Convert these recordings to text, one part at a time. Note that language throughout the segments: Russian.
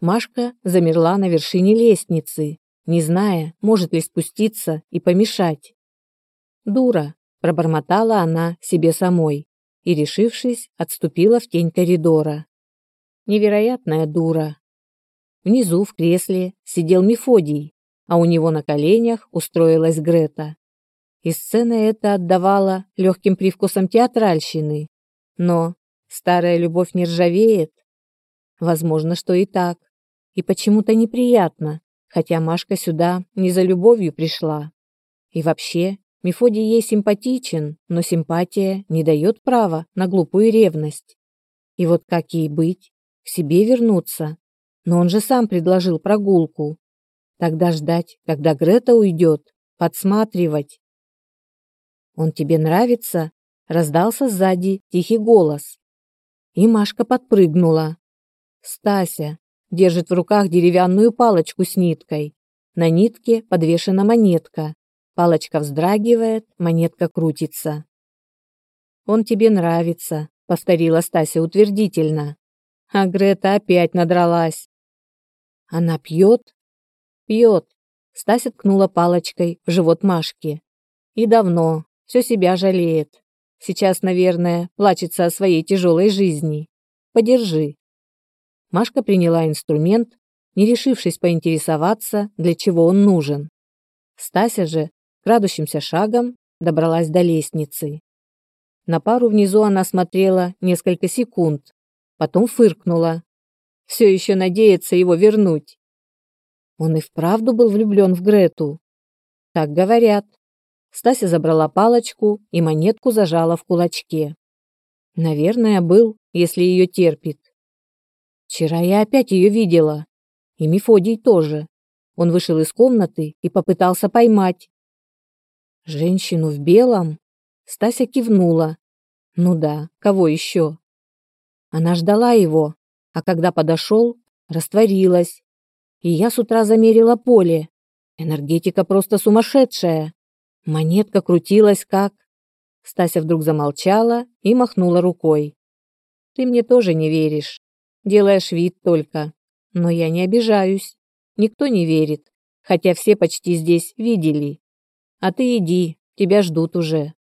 Машка замерла на вершине лестницы, не зная, может ли спуститься и помешать. «Дура!» – пробормотала она себе самой и, решившись, отступила в тень коридора. Невероятная дура. Внизу в кресле сидел Мефодий, а у него на коленях устроилась Грета. И сцена эта отдавала легким привкусом театральщины. Но старая любовь не ржавеет. Возможно, что и так. И почему-то неприятно, хотя Машка сюда не за любовью пришла. И вообще, Мефодий ей симпатичен, но симпатия не дает права на глупую ревность. И вот как ей быть? К себе вернуться? Но он же сам предложил прогулку. Тогда ждать, когда Грета уйдет, подсматривать. «Он тебе нравится?» — раздался сзади тихий голос. И Машка подпрыгнула. Стася держит в руках деревянную палочку с ниткой. На нитке подвешена монетка. Палочка вздрагивает, монетка крутится. «Он тебе нравится», — повторила Стася утвердительно. А Грета опять надралась. «Она пьет?» «Пьет», — Стася ткнула палочкой в живот Машки. «И давно, все себя жалеет. Сейчас, наверное, плачется о своей тяжелой жизни. Подержи». Машка приняла инструмент, не решившись поинтересоваться, для чего он нужен. Стася же, крадущимся шагом, добралась до лестницы. На пару внизу она смотрела несколько секунд, потом фыркнула. Все еще надеется его вернуть. Он и вправду был влюблен в Грету. Так говорят. Стася забрала палочку и монетку зажала в кулачке. Наверное, был, если ее терпит. Вчера я опять ее видела. И Мефодий тоже. Он вышел из комнаты и попытался поймать. Женщину в белом? Стася кивнула. Ну да, кого еще? Она ждала его, а когда подошел, растворилась. И я с утра замерила поле. Энергетика просто сумасшедшая. Монетка крутилась как... Стася вдруг замолчала и махнула рукой. Ты мне тоже не веришь. Делаешь вид только. Но я не обижаюсь. Никто не верит, хотя все почти здесь видели. А ты иди, тебя ждут уже.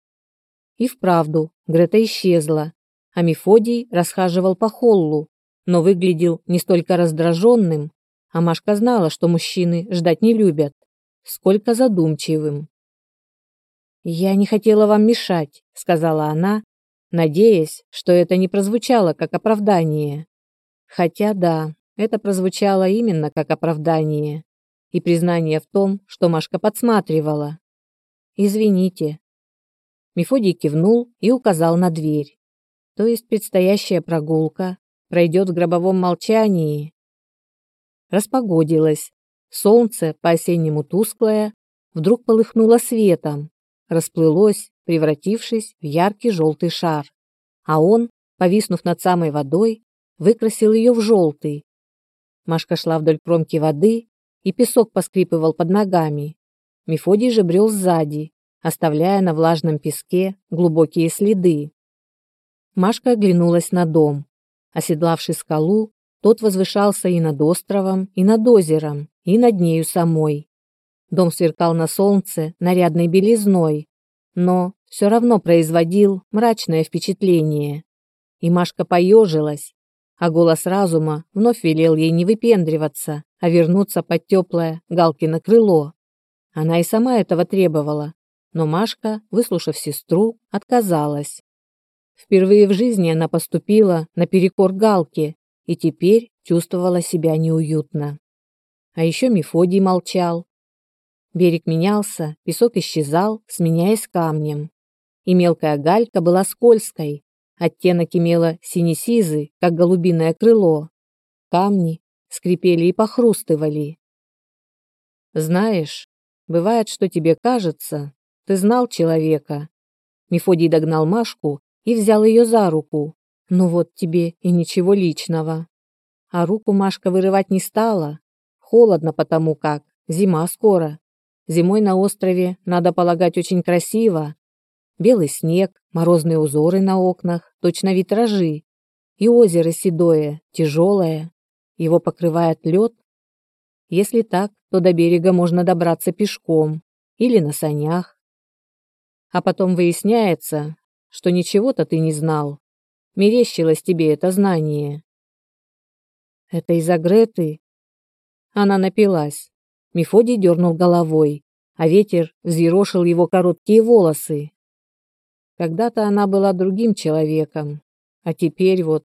И вправду, Грета исчезла, а Мефодий расхаживал по холлу, но выглядел не столько раздраженным, а Машка знала, что мужчины ждать не любят, сколько задумчивым. «Я не хотела вам мешать», — сказала она, надеясь, что это не прозвучало как оправдание. Хотя да, это прозвучало именно как оправдание и признание в том, что Машка подсматривала. «Извините». Мефодий кивнул и указал на дверь. То есть предстоящая прогулка пройдет в гробовом молчании. Распогодилось. Солнце, по-осеннему тусклое, вдруг полыхнуло светом, расплылось, превратившись в яркий желтый шар. А он, повиснув над самой водой, выкрасил ее в желтый. Машка шла вдоль кромки воды, и песок поскрипывал под ногами. Мефодий же брел сзади, оставляя на влажном песке глубокие следы. Машка оглянулась на дом. Оседлавший скалу, тот возвышался и над островом, и над озером, и над нею самой. Дом сверкал на солнце нарядной белизной, но все равно производил мрачное впечатление. И Машка поежилась, а голос разума вновь велел ей не выпендриваться, а вернуться под теплое Галкино крыло. Она и сама этого требовала, но Машка, выслушав сестру, отказалась. Впервые в жизни она поступила наперекор Галке и теперь чувствовала себя неуютно. А еще Мефодий молчал. Берег менялся, песок исчезал, сменяясь камнем. И мелкая галька была скользкой, Оттенок имела сине-сизый, как голубиное крыло. Камни скрипели и похрустывали. Знаешь, бывает, что тебе кажется, ты знал человека. Мефодий догнал Машку и взял ее за руку. Ну вот тебе и ничего личного. А руку Машка вырывать не стала. Холодно потому как, зима скоро. Зимой на острове, надо полагать, очень красиво, Белый снег, морозные узоры на окнах, точно витражи. И озеро седое, тяжелое. его покрывает лед? Если так, то до берега можно добраться пешком или на санях. А потом выясняется, что ничего-то ты не знал. Мерещилось тебе это знание. Это из-за Греты? Она напилась. Мефодий дернул головой, а ветер взъерошил его короткие волосы. Когда-то она была другим человеком, а теперь вот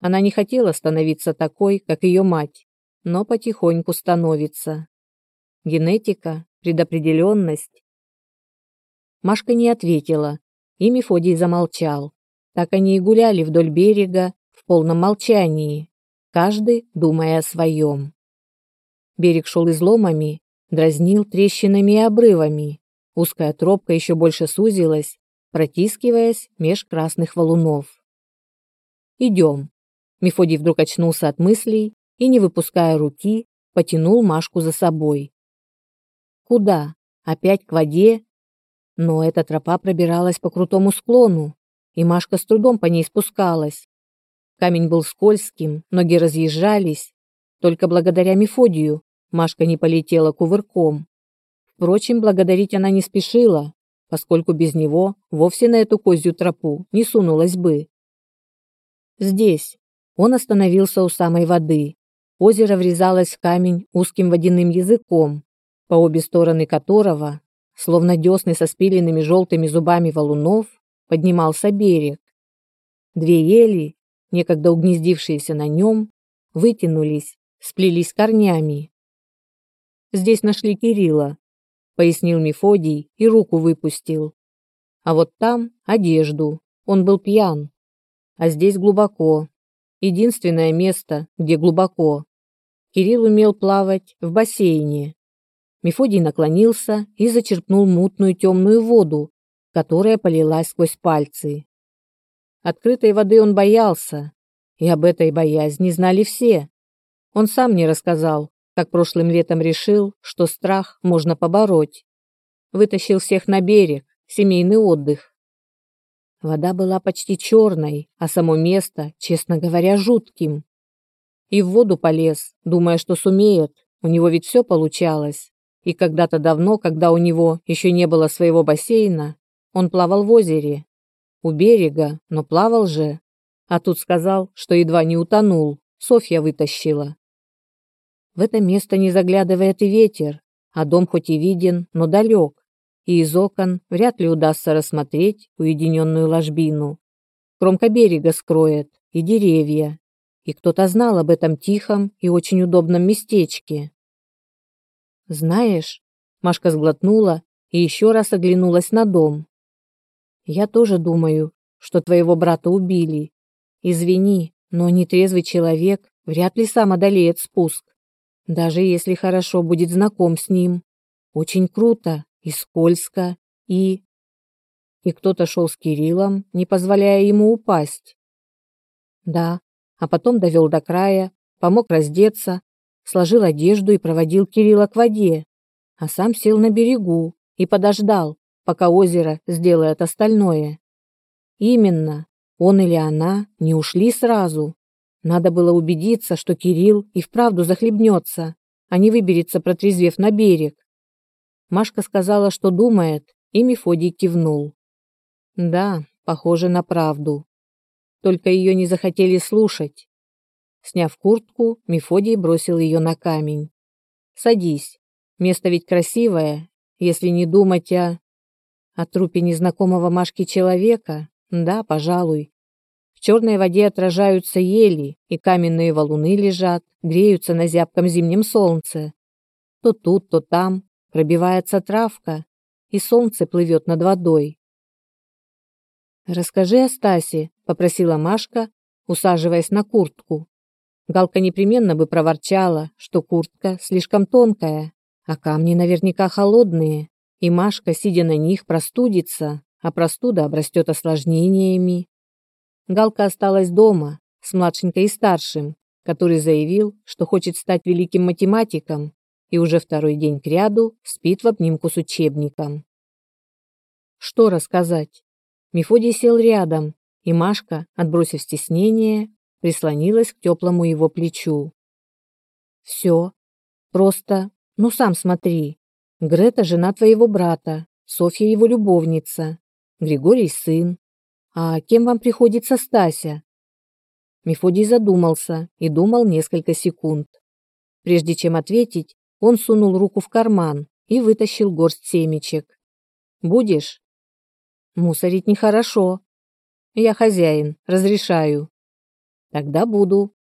она не хотела становиться такой, как ее мать, но потихоньку становится. Генетика, предопределенность. Машка не ответила, и Мефодий замолчал. Так они и гуляли вдоль берега в полном молчании, каждый думая о своем. Берег шел изломами, дразнил трещинами и обрывами. Узкая тропка еще больше сузилась, протискиваясь меж красных валунов. «Идем». Мефодий вдруг очнулся от мыслей и, не выпуская руки, потянул Машку за собой. «Куда? Опять к воде?» Но эта тропа пробиралась по крутому склону, и Машка с трудом по ней спускалась. Камень был скользким, ноги разъезжались. Только благодаря Мефодию Машка не полетела кувырком. Впрочем, благодарить она не спешила, поскольку без него вовсе на эту козью тропу не сунулась бы. Здесь. Он остановился у самой воды. Озеро врезалось в камень узким водяным языком, по обе стороны которого, словно десны со спиленными желтыми зубами валунов, поднимался берег. Две ели, некогда угнездившиеся на нем, вытянулись, сплелись корнями. Здесь нашли Кирилла, пояснил Мефодий и руку выпустил. А вот там одежду. Он был пьян. А здесь глубоко. Единственное место, где глубоко. Кирилл умел плавать в бассейне. Мефодий наклонился и зачерпнул мутную темную воду, которая полилась сквозь пальцы. Открытой воды он боялся, и об этой боязни знали все. Он сам не рассказал, как прошлым летом решил, что страх можно побороть. Вытащил всех на берег, семейный отдых. Вода была почти черной, а само место, честно говоря, жутким. И в воду полез, думая, что сумеет, у него ведь все получалось. И когда-то давно, когда у него еще не было своего бассейна, он плавал в озере, у берега, но плавал же. А тут сказал, что едва не утонул. Софья вытащила. В это место не заглядывает и ветер, а дом хоть и виден, но далек, и из окон вряд ли удастся рассмотреть уединенную ложбину. Кромка берега скроет, и деревья, и кто-то знал об этом тихом и очень удобном местечке. «Знаешь», — Машка сглотнула и еще раз оглянулась на дом. Я тоже думаю, что твоего брата убили. Извини, но нетрезвый человек вряд ли сам одолеет спуск, даже если хорошо будет знаком с ним. Очень круто и скользко, и... И кто-то шел с Кириллом, не позволяя ему упасть. Да, а потом довел до края, помог раздеться, сложил одежду и проводил Кирилла к воде, а сам сел на берегу и подождал, пока озеро сделает остальное. Именно, он или она не ушли сразу. Надо было убедиться, что Кирилл и вправду захлебнется, а не выберется, протрезвев на берег. Машка сказала, что думает, и Мефодий кивнул. Да, похоже на правду. Только ее не захотели слушать. Сняв куртку, Мефодий бросил ее на камень. «Садись. Место ведь красивое, если не думать о...» О трупе незнакомого Машки человека? Да, пожалуй. Черной воде отражаются ели, и каменные валуны лежат, греются на зябком зимнем солнце. То тут, то там пробивается травка, и солнце плывет над водой. «Расскажи о Стасе», — попросила Машка, усаживаясь на куртку. Галка непременно бы проворчала, что куртка слишком тонкая, а камни наверняка холодные и Машка, сидя на них, простудится, а простуда обрастет осложнениями. Галка осталась дома с младшенькой и старшим, который заявил, что хочет стать великим математиком и уже второй день кряду спит в обнимку с учебником. Что рассказать? Мефодий сел рядом, и Машка, отбросив стеснение, прислонилась к теплому его плечу. Все. Просто, ну сам смотри. Грета жена твоего брата, Софья его любовница, Григорий сын. А кем вам приходится Стася? Мефодий задумался и думал несколько секунд. Прежде чем ответить, он сунул руку в карман и вытащил горсть семечек. Будешь? Мусорить нехорошо. Я хозяин, разрешаю. Тогда буду.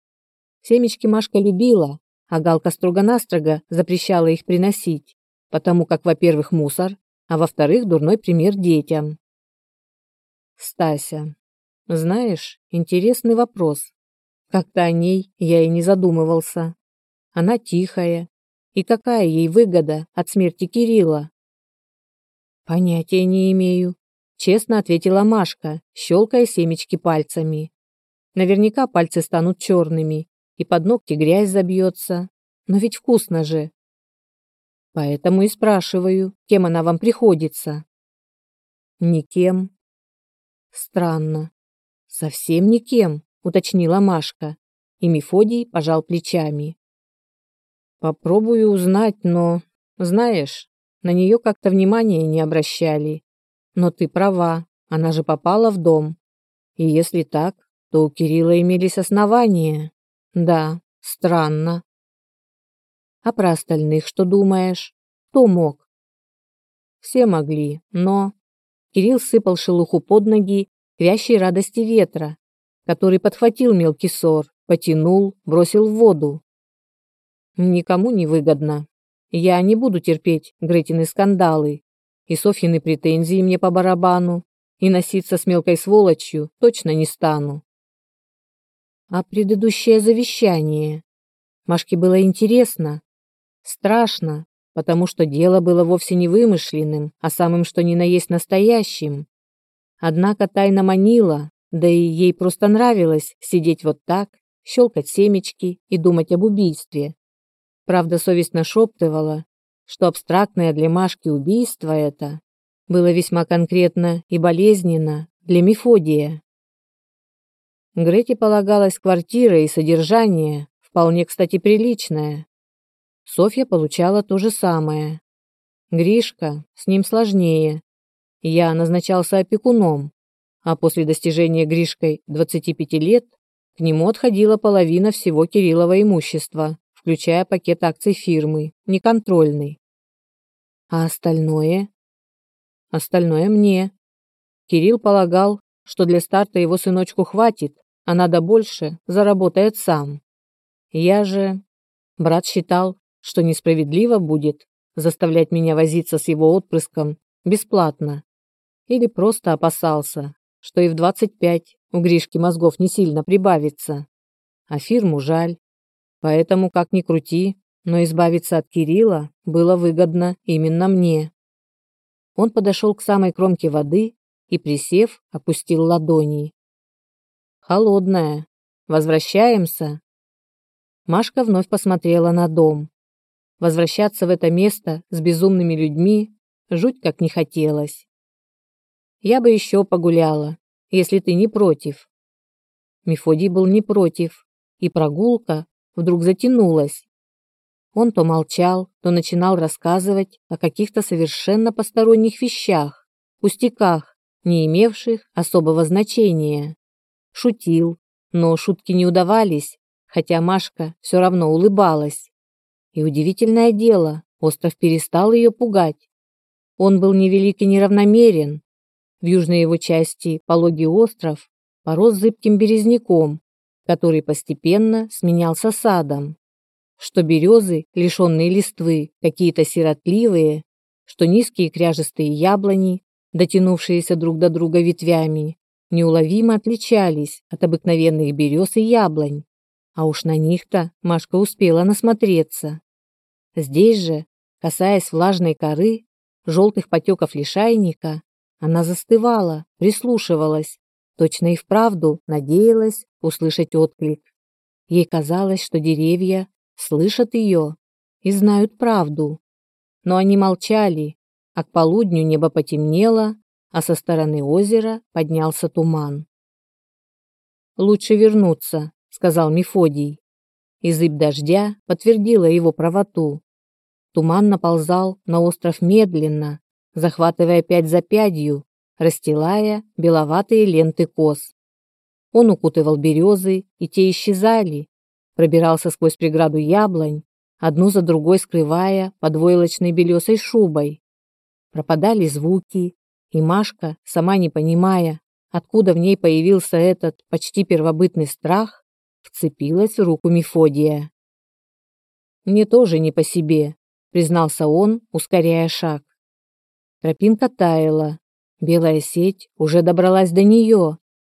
Семечки Машка любила, а Галка строго-настрого запрещала их приносить, потому как, во-первых, мусор, а во-вторых, дурной пример детям. Стася. Знаешь, интересный вопрос. Как-то о ней я и не задумывался. Она тихая. И какая ей выгода от смерти Кирилла? Понятия не имею, честно ответила Машка, щелкая семечки пальцами. Наверняка пальцы станут черными, и под ногти грязь забьется. Но ведь вкусно же. Поэтому и спрашиваю, кем она вам приходится. Никем. Странно. Совсем никем, уточнила Машка, и Мефодий пожал плечами. Попробую узнать, но, знаешь, на нее как-то внимания не обращали. Но ты права, она же попала в дом. И если так, то у Кирилла имелись основания. Да, странно. А про остальных что думаешь? Кто мог? Все могли, но... Кирилл сыпал шелуху под ноги вящей радости ветра, который подхватил мелкий сор, потянул, бросил в воду. Никому не выгодно. Я не буду терпеть Гретины скандалы, и Софьины претензии мне по барабану, и носиться с мелкой сволочью точно не стану. А предыдущее завещание? Машке было интересно, страшно, потому что дело было вовсе не вымышленным, а самым что ни на есть настоящим. Однако тайна манила, да и ей просто нравилось сидеть вот так, щелкать семечки и думать об убийстве. Правда, совесть нашептывала, что абстрактное для Машки убийство это было весьма конкретно и болезненно для Мефодия. Грете полагалась квартира и содержание, вполне, кстати, приличное. Софья получала то же самое. Гришка, с ним сложнее. Я назначался опекуном, а после достижения Гришкой 25 лет к нему отходила половина всего Кириллова имущества включая пакет акций фирмы, неконтрольный. А остальное? Остальное мне. Кирилл полагал, что для старта его сыночку хватит, а надо больше, заработает сам. Я же... Брат считал, что несправедливо будет заставлять меня возиться с его отпрыском бесплатно. Или просто опасался, что и в 25 у Гришки мозгов не сильно прибавится. А фирму жаль. Поэтому, как ни крути, но избавиться от Кирилла было выгодно именно мне. Он подошел к самой кромке воды и, присев, опустил ладони. «Холодная. Возвращаемся?» Машка вновь посмотрела на дом. Возвращаться в это место с безумными людьми жуть как не хотелось. «Я бы еще погуляла, если ты не против». Мефодий был не против, и прогулка вдруг затянулась. Он то молчал, то начинал рассказывать о каких-то совершенно посторонних вещах, пустяках, не имевших особого значения. Шутил, но шутки не удавались, хотя Машка все равно улыбалась. И удивительное дело, остров перестал ее пугать. Он был невелик и неравномерен. В южной его части пологий остров порос зыбким березняком, который постепенно сменялся садом. Что березы, лишенные листвы, какие-то сиротливые, что низкие кряжестые яблони, дотянувшиеся друг до друга ветвями, неуловимо отличались от обыкновенных берез и яблонь. А уж на них-то Машка успела насмотреться. Здесь же, касаясь влажной коры, желтых потеков лишайника, она застывала, прислушивалась, точно и вправду надеялась услышать отклик. Ей казалось, что деревья слышат ее и знают правду. Но они молчали, а к полудню небо потемнело, а со стороны озера поднялся туман. «Лучше вернуться», — сказал Мефодий. и зыбь дождя подтвердила его правоту. Туман наползал на остров медленно, захватывая пять за пятью, расстилая беловатые ленты кос. Он укутывал березы, и те исчезали, пробирался сквозь преграду яблонь, одну за другой скрывая под войлочной белесой шубой. Пропадали звуки, и Машка, сама не понимая, откуда в ней появился этот почти первобытный страх, вцепилась в руку Мефодия. «Мне тоже не по себе», — признался он, ускоряя шаг. Тропинка таяла, белая сеть уже добралась до нее,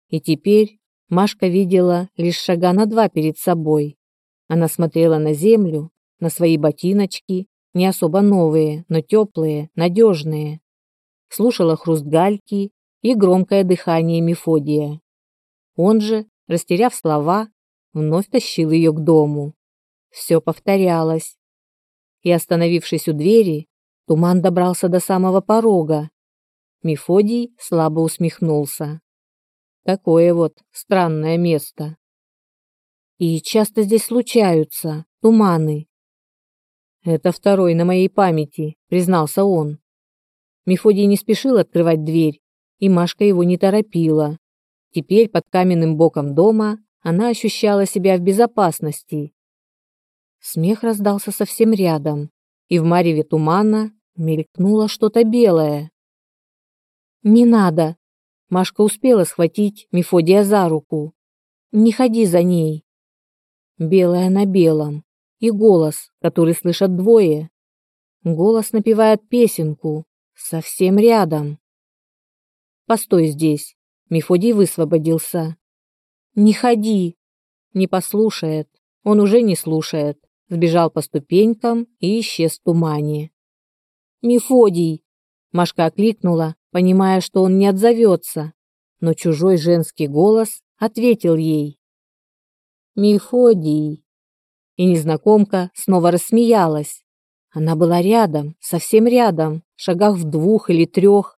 и теперь Машка видела лишь шага на два перед собой. Она смотрела на землю, на свои ботиночки, не особо новые, но теплые, надежные. Слушала хруст гальки и громкое дыхание Мефодия. Он же, растеряв слова, вновь тащил ее к дому. Все повторялось. И, остановившись у двери, туман добрался до самого порога. Мефодий слабо усмехнулся. Такое вот странное место. И часто здесь случаются туманы. Это второй на моей памяти, признался он. Мефодий не спешил открывать дверь, и Машка его не торопила. Теперь под каменным боком дома она ощущала себя в безопасности. Смех раздался совсем рядом, и в мареве тумана мелькнуло что-то белое. «Не надо!» Машка успела схватить Мефодия за руку. «Не ходи за ней!» Белое на белом. И голос, который слышат двое. Голос напевает песенку. Совсем рядом. «Постой здесь!» Мефодий высвободился. «Не ходи!» Не послушает. Он уже не слушает. Сбежал по ступенькам и исчез в тумане. «Мефодий!» Машка окликнула, понимая, что он не отзовется, но чужой женский голос ответил ей. «Мефодий!» И незнакомка снова рассмеялась. Она была рядом, совсем рядом, шагах в двух или трех.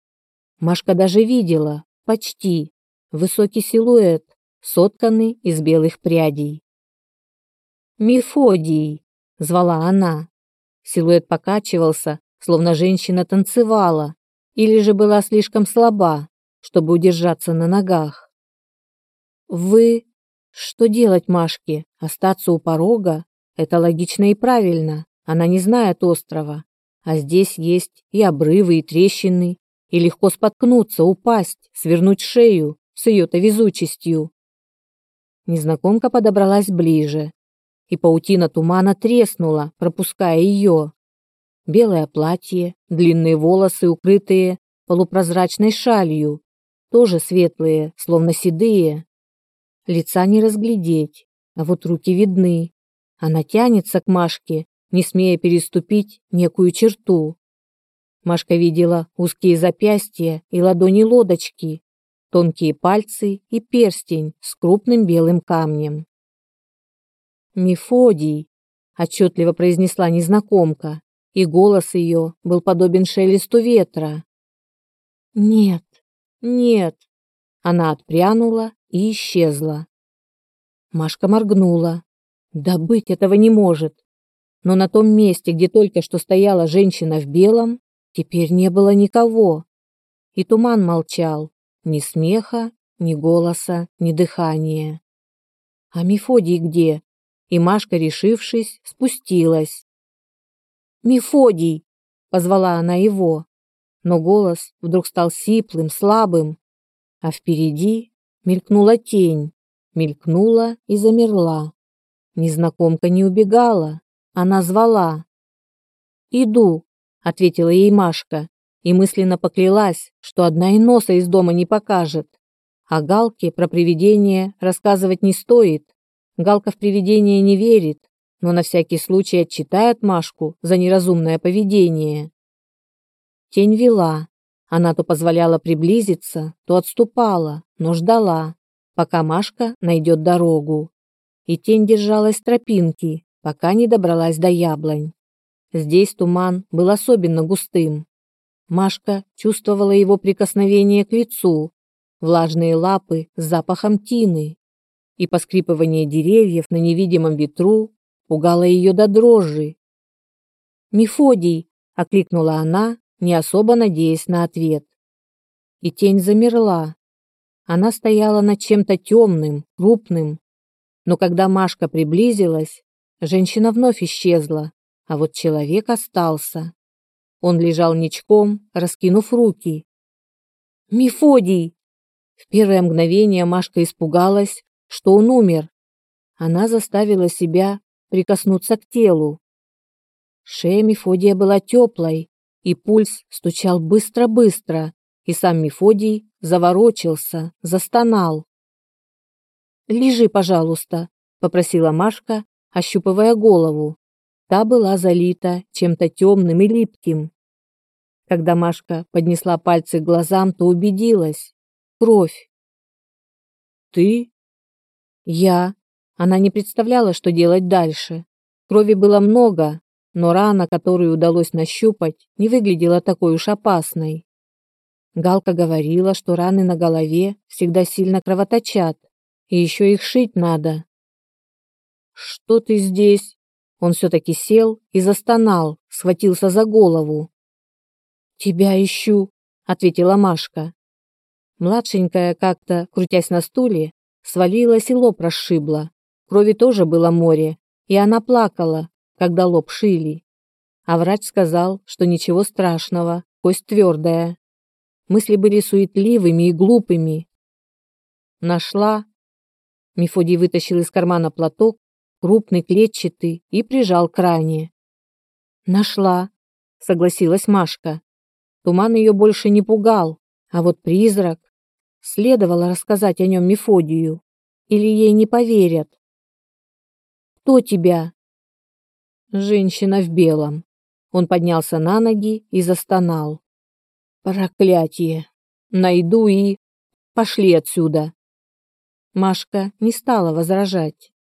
Машка даже видела, почти, высокий силуэт, сотканный из белых прядей. «Мефодий!» — звала она. Силуэт покачивался, словно женщина танцевала, или же была слишком слаба, чтобы удержаться на ногах. «Вы...» Что делать Машке? Остаться у порога? Это логично и правильно. Она не знает острова. А здесь есть и обрывы, и трещины, и легко споткнуться, упасть, свернуть шею с ее-то везучестью. Незнакомка подобралась ближе, и паутина тумана треснула, пропуская ее. Белое платье, длинные волосы, укрытые полупрозрачной шалью, тоже светлые, словно седые. Лица не разглядеть, а вот руки видны. Она тянется к Машке, не смея переступить некую черту. Машка видела узкие запястья и ладони лодочки, тонкие пальцы и перстень с крупным белым камнем. «Мефодий», — отчетливо произнесла незнакомка, и голос ее был подобен шелесту ветра. «Нет, нет», — она отпрянула и исчезла. Машка моргнула. «Да быть этого не может!» Но на том месте, где только что стояла женщина в белом, теперь не было никого. И туман молчал, ни смеха, ни голоса, ни дыхания. А Мефодий где? И Машка, решившись, спустилась. «Мефодий!» — позвала она его. Но голос вдруг стал сиплым, слабым, а впереди мелькнула тень, мелькнула и замерла. Незнакомка не убегала, она звала. «Иду», — ответила ей Машка, и мысленно поклялась, что одна и носа из дома не покажет. А Галке про привидение рассказывать не стоит. Галка в привидение не верит, но на всякий случай отчитает Машку за неразумное поведение. Тень вела. Она то позволяла приблизиться, то отступала, но ждала, пока Машка найдет дорогу. И тень держалась тропинки, пока не добралась до яблонь. Здесь туман был особенно густым, Машка чувствовала его прикосновение к лицу, влажные лапы с запахом тины. и поскрипывание деревьев на невидимом ветру пугало ее до дрожи. «Мефодий!» — окликнула она, не особо надеясь на ответ. И тень замерла. Она стояла над чем-то темным, крупным. Но когда Машка приблизилась, женщина вновь исчезла, а вот человек остался. Он лежал ничком, раскинув руки. «Мефодий!» В первое мгновение Машка испугалась, что он умер. Она заставила себя прикоснуться к телу. Шея Мефодия была теплой, и пульс стучал быстро-быстро, и сам Мефодий заворочился, застонал. «Лежи, пожалуйста», — попросила Машка, ощупывая голову. Та была залита чем-то темным и липким. Когда Машка поднесла пальцы к глазам, то убедилась. Кровь. «Ты?» «Я». Она не представляла, что делать дальше. Крови было много, но рана, которую удалось нащупать, не выглядела такой уж опасной. Галка говорила, что раны на голове всегда сильно кровоточат, и еще их шить надо. «Что ты здесь?» Он все-таки сел и застонал, схватился за голову. «Тебя ищу», — ответила Машка. Младшенькая как-то, крутясь на стуле, свалилась и лоб расшибла. Крови тоже было море, и она плакала, когда лоб шили. А врач сказал, что ничего страшного, кость твердая. Мысли были суетливыми и глупыми. Нашла. Мефодий вытащил из кармана платок, крупный, клетчатый, и прижал к ране. Нашла, согласилась Машка. Туман ее больше не пугал, а вот призрак... Следовало рассказать о нем Мефодию, или ей не поверят. «Кто тебя?» Женщина в белом. Он поднялся на ноги и застонал. Проклятие! Найду и... Пошли отсюда. Машка не стала возражать.